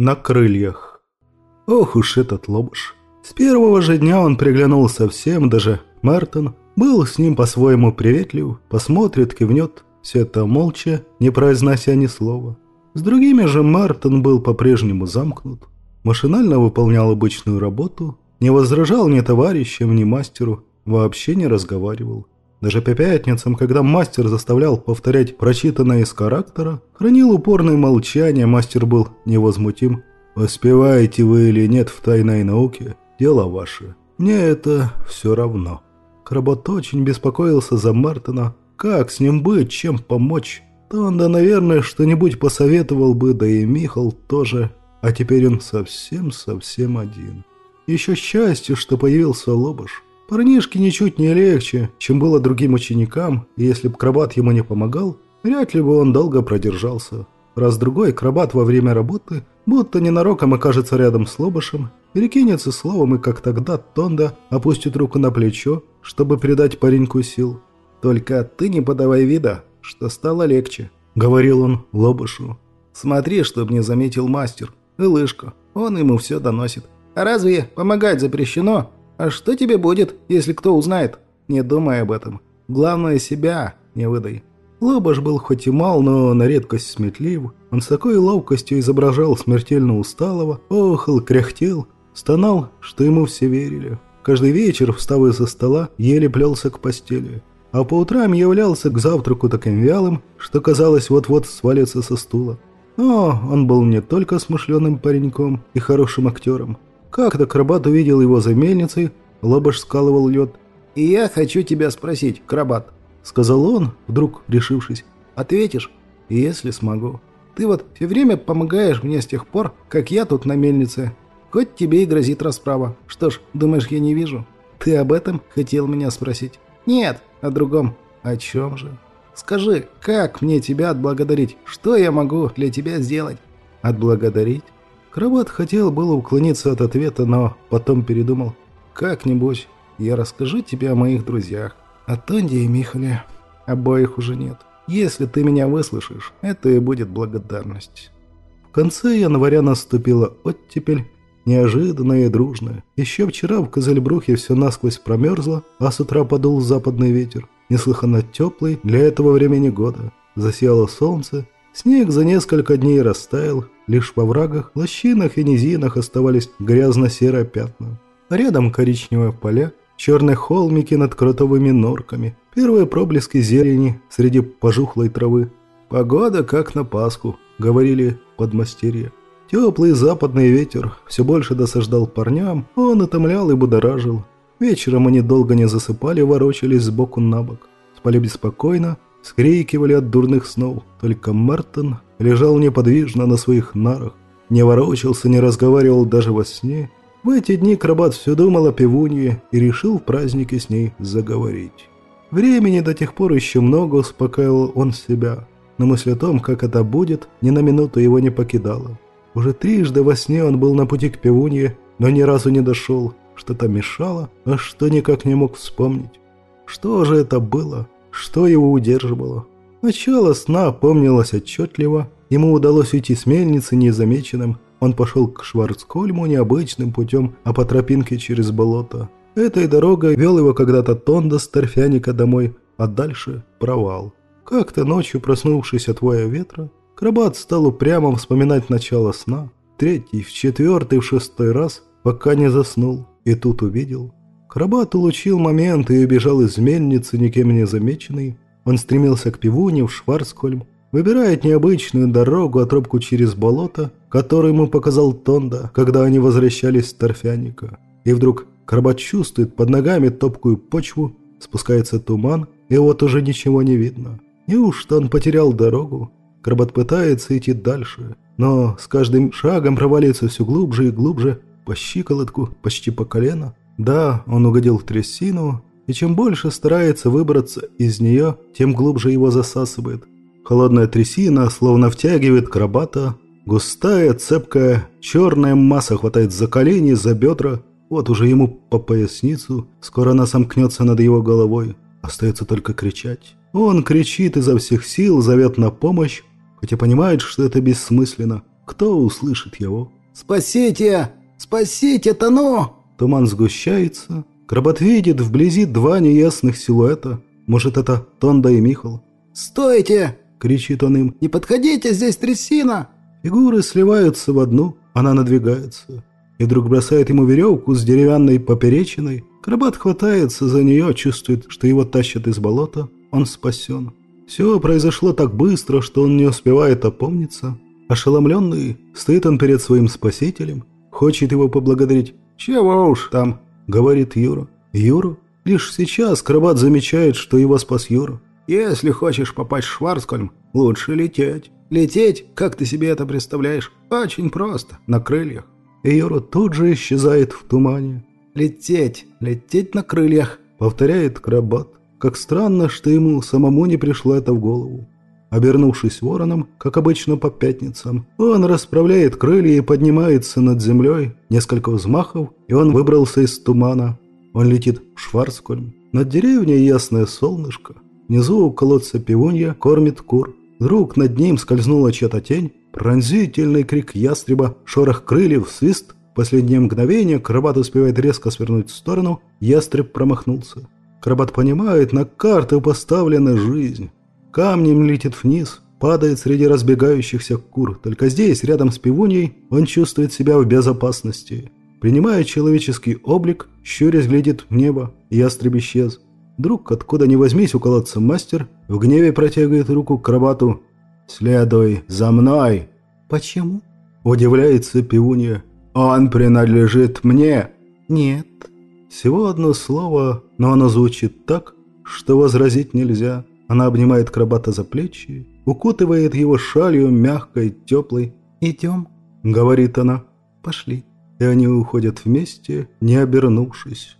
На крыльях. Ох уж этот лобыш. С первого же дня он приглянулся всем, даже Мартин был с ним по-своему приветлив, посмотрит, кивнет, все это молча, не произнося ни слова. С другими же Мартин был по-прежнему замкнут, машинально выполнял обычную работу, не возражал ни товарищам, ни мастеру, вообще не разговаривал. Даже пятницам, когда мастер заставлял повторять прочитанное из характера, хранил упорное молчание, мастер был невозмутим. «Успеваете вы или нет в тайной науке, дело ваше. Мне это все равно». Кработ очень беспокоился за Мартина. Как с ним быть, чем помочь? Тонда, наверное, что-нибудь посоветовал бы, да и Михал тоже. А теперь он совсем-совсем один. Еще счастье, что появился Лобыш. Парнишке ничуть не легче, чем было другим ученикам, и если бы Крабат ему не помогал, вряд ли бы он долго продержался. Раз-другой Крабат во время работы, будто ненароком окажется рядом с Лобышем, перекинется словом и как тогда Тонда опустит руку на плечо, чтобы придать пареньку сил. «Только ты не подавай вида, что стало легче», — говорил он Лобышу. «Смотри, чтоб не заметил мастер, и лыжка, он ему все доносит. А разве помогать запрещено?» А что тебе будет, если кто узнает? Не думай об этом. Главное, себя не выдай. Лобаш был хоть и мал, но на редкость сметлив. Он с такой ловкостью изображал смертельно усталого, охал, кряхтел, стонал, что ему все верили. Каждый вечер, встав из-за стола, еле плелся к постели. А по утрам являлся к завтраку таким вялым, что казалось вот-вот свалится со стула. Но он был не только смышленым пареньком и хорошим актером, как-то Крабат увидел его за мельницей, Лобаш скалывал лед. «И я хочу тебя спросить, Крабат», — сказал он, вдруг решившись. «Ответишь, если смогу. Ты вот все время помогаешь мне с тех пор, как я тут на мельнице. Хоть тебе и грозит расправа. Что ж, думаешь, я не вижу? Ты об этом хотел меня спросить?» «Нет, о другом. О чем же?» «Скажи, как мне тебя отблагодарить? Что я могу для тебя сделать?» «Отблагодарить?» Крабат хотел было уклониться от ответа, но потом передумал. «Как-нибудь я расскажу тебе о моих друзьях. О Тонде и Михале. Обоих уже нет. Если ты меня выслушаешь, это и будет благодарность». В конце января наступила оттепель, неожиданная и дружная. Еще вчера в Козельбрухе все насквозь промерзло, а с утра подул западный ветер, неслыханно теплый для этого времени года. Засияло солнце, снег за несколько дней растаял, Лишь во врагах, лощинах и низинах оставались грязно-серые пятна. Рядом коричневые поля, черные холмики над кротовыми норками, первые проблески зелени среди пожухлой травы. «Погода как на Пасху», — говорили подмастерья. Теплый западный ветер все больше досаждал парням, он утомлял и будоражил. Вечером они долго не засыпали, ворочались сбоку на бок. Спали беспокойно, скрикивали от дурных снов. Только Мартин лежал неподвижно на своих нарах, не ворочался, не разговаривал даже во сне. В эти дни Крабат все думал о пивунье и решил в празднике с ней заговорить. Времени до тех пор еще много успокаивал он себя, но мысль о том, как это будет, ни на минуту его не покидала. Уже трижды во сне он был на пути к пивунье, но ни разу не дошел. Что-то мешало, а что никак не мог вспомнить. Что же это было? Что его удерживало? Начало сна помнилось отчетливо. Ему удалось уйти с мельницы незамеченным. Он пошел к Шварцкольму необычным путем, а по тропинке через болото. Этой дорогой вел его когда-то Тонда с торфяника домой, а дальше провал. Как-то ночью, проснувшись от воя ветра, Крабат стал упрямо вспоминать начало сна. Третий, в четвертый, в шестой раз, пока не заснул. И тут увидел. Крабат улучил момент и убежал из мельницы, никем не замеченный. Он стремился к пивуне в Шварцкольм, выбирает необычную дорогу, тропку через болото, которую ему показал Тонда, когда они возвращались с торфяника. И вдруг Карбат чувствует под ногами топкую почву, спускается туман, и вот уже ничего не видно. Неужто он потерял дорогу? Карбат пытается идти дальше, но с каждым шагом проваливается все глубже и глубже, по щиколотку, почти по колено. Да, он угодил в трясину, и чем больше старается выбраться из нее, тем глубже его засасывает. Холодная трясина словно втягивает крабата, густая, цепкая, черная масса хватает за колени, за бедра, вот уже ему по поясницу, скоро она сомкнется над его головой, остается только кричать. Он кричит изо всех сил, зовет на помощь, хотя понимает, что это бессмысленно. кто услышит его? «Спасите! Спасите, тону!» Туман сгущается. Крабат видит вблизи два неясных силуэта. Может, это Тонда и Михал. «Стойте!» — кричит он им. «Не подходите, здесь трясина!» Фигуры сливаются в одну, она надвигается. И вдруг бросает ему веревку с деревянной поперечиной. Крабат хватается за нее, чувствует, что его тащат из болота. Он спасен. Все произошло так быстро, что он не успевает опомниться. Ошеломленный, стоит он перед своим спасителем, хочет его поблагодарить. «Чего уж там?» — говорит Юра. Юра? Лишь сейчас Крабат замечает, что его спас Юра. «Если хочешь попасть в Шварцкольм, лучше лететь. Лететь, как ты себе это представляешь? Очень просто, на крыльях». И Юра тут же исчезает в тумане. «Лететь, лететь на крыльях», — повторяет Крабат. Как странно, что ему самому не пришло это в голову. Обернувшись вороном, как обычно по пятницам, он расправляет крылья и поднимается над землей. Несколько взмахов, и он выбрался из тумана. Он летит в Шварцкольм. Над деревней ясное солнышко. Внизу у колодца пивунья кормит кур. Вдруг над ним скользнула чья-то тень. Пронзительный крик ястреба, шорох крыльев, свист. В последнее мгновение Крабат успевает резко свернуть в сторону. Ястреб промахнулся. Крабат понимает, на карту поставлена жизнь. Камнем летит вниз, падает среди разбегающихся кур. Только здесь, рядом с пивуньей, он чувствует себя в безопасности. Принимая человеческий облик, щурясь глядит в небо, ястреб исчез. Вдруг, откуда ни возьмись, уколоться мастер, в гневе протягивает руку к крабату. «Следуй за мной!» «Почему?» – удивляется пивунья. «Он принадлежит мне!» «Нет». Всего одно слово, но оно звучит так, что возразить нельзя. Она обнимает крабата за плечи, укутывает его шалью мягкой, теплой. «Идем», — говорит она. «Пошли». И они уходят вместе, не обернувшись.